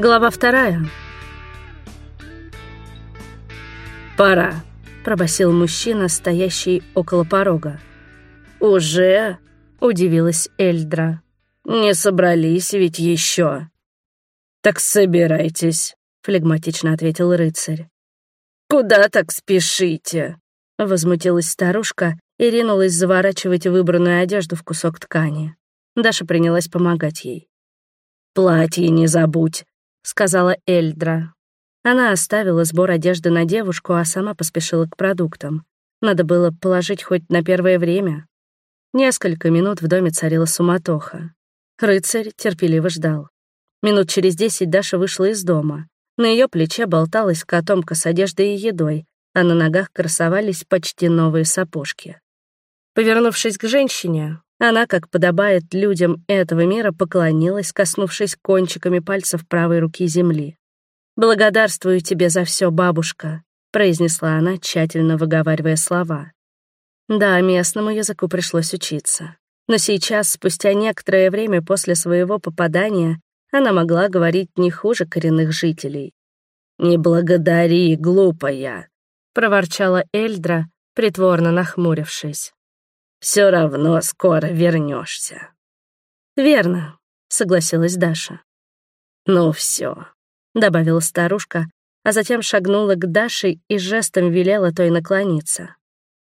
Глава вторая. «Пора», — пробасил мужчина, стоящий около порога. «Уже?» — удивилась Эльдра. «Не собрались ведь еще. «Так собирайтесь», — флегматично ответил рыцарь. «Куда так спешите?» — возмутилась старушка и ринулась заворачивать выбранную одежду в кусок ткани. Даша принялась помогать ей. «Платье не забудь», — сказала Эльдра. Она оставила сбор одежды на девушку, а сама поспешила к продуктам. Надо было положить хоть на первое время. Несколько минут в доме царила суматоха. Рыцарь терпеливо ждал. Минут через десять Даша вышла из дома. На ее плече болталась котомка с одеждой и едой, а на ногах красовались почти новые сапожки. Повернувшись к женщине, она, как подобает людям этого мира, поклонилась, коснувшись кончиками пальцев правой руки земли. «Благодарствую тебе за все, бабушка», — произнесла она, тщательно выговаривая слова. Да, местному языку пришлось учиться. Но сейчас, спустя некоторое время после своего попадания, она могла говорить не хуже коренных жителей. «Не благодари, глупая», — проворчала Эльдра, притворно нахмурившись все равно скоро вернешься. Верно, согласилась Даша. Ну все, добавила старушка, а затем шагнула к Даше и жестом велела той наклониться.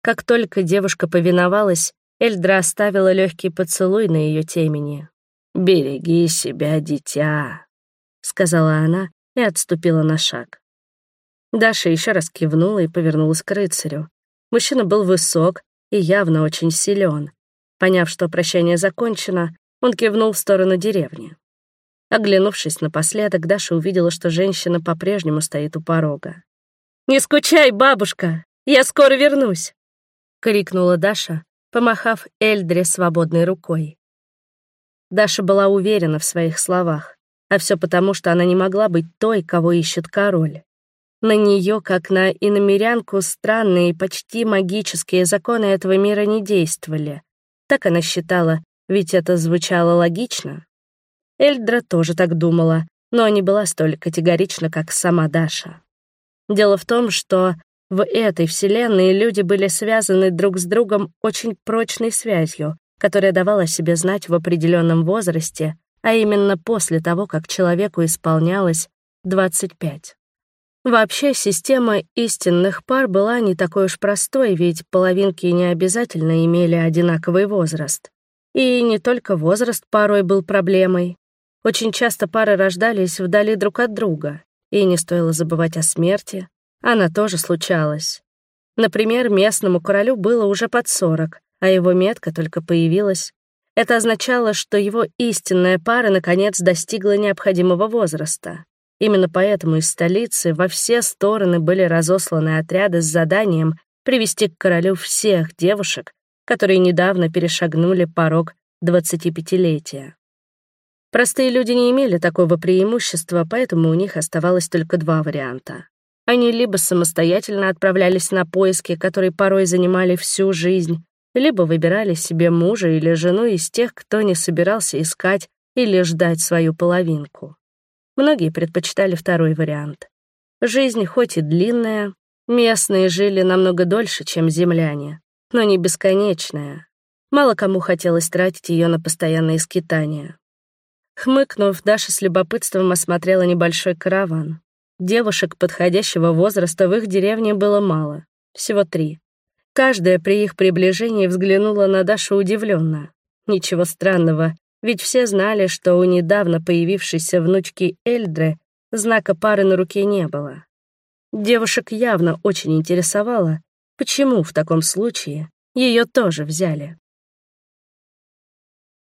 Как только девушка повиновалась, Эльдра оставила легкий поцелуй на ее темени. «Береги себя, дитя», — сказала она и отступила на шаг. Даша еще раз кивнула и повернулась к рыцарю. Мужчина был высок, и явно очень силен. Поняв, что прощание закончено, он кивнул в сторону деревни. Оглянувшись напоследок, Даша увидела, что женщина по-прежнему стоит у порога. «Не скучай, бабушка! Я скоро вернусь!» — крикнула Даша, помахав Эльдре свободной рукой. Даша была уверена в своих словах, а все потому, что она не могла быть той, кого ищет король. На нее, как на иномерянку, странные, почти магические законы этого мира не действовали. Так она считала, ведь это звучало логично. Эльдра тоже так думала, но не была столь категорична, как сама Даша. Дело в том, что в этой вселенной люди были связаны друг с другом очень прочной связью, которая давала себе знать в определенном возрасте, а именно после того, как человеку исполнялось 25. Вообще, система истинных пар была не такой уж простой, ведь половинки не обязательно имели одинаковый возраст. И не только возраст порой был проблемой. Очень часто пары рождались вдали друг от друга, и не стоило забывать о смерти. Она тоже случалась. Например, местному королю было уже под 40, а его метка только появилась. Это означало, что его истинная пара наконец достигла необходимого возраста. Именно поэтому из столицы во все стороны были разосланы отряды с заданием привести к королю всех девушек, которые недавно перешагнули порог 25-летия. Простые люди не имели такого преимущества, поэтому у них оставалось только два варианта. Они либо самостоятельно отправлялись на поиски, которые порой занимали всю жизнь, либо выбирали себе мужа или жену из тех, кто не собирался искать или ждать свою половинку. Многие предпочитали второй вариант. Жизнь хоть и длинная, местные жили намного дольше, чем земляне, но не бесконечная. Мало кому хотелось тратить ее на постоянные скитания. Хмыкнув, Даша с любопытством осмотрела небольшой караван. Девушек подходящего возраста в их деревне было мало, всего три. Каждая при их приближении взглянула на Дашу удивленно. Ничего странного, ведь все знали, что у недавно появившейся внучки Эльдры знака пары на руке не было. Девушек явно очень интересовало, почему в таком случае ее тоже взяли.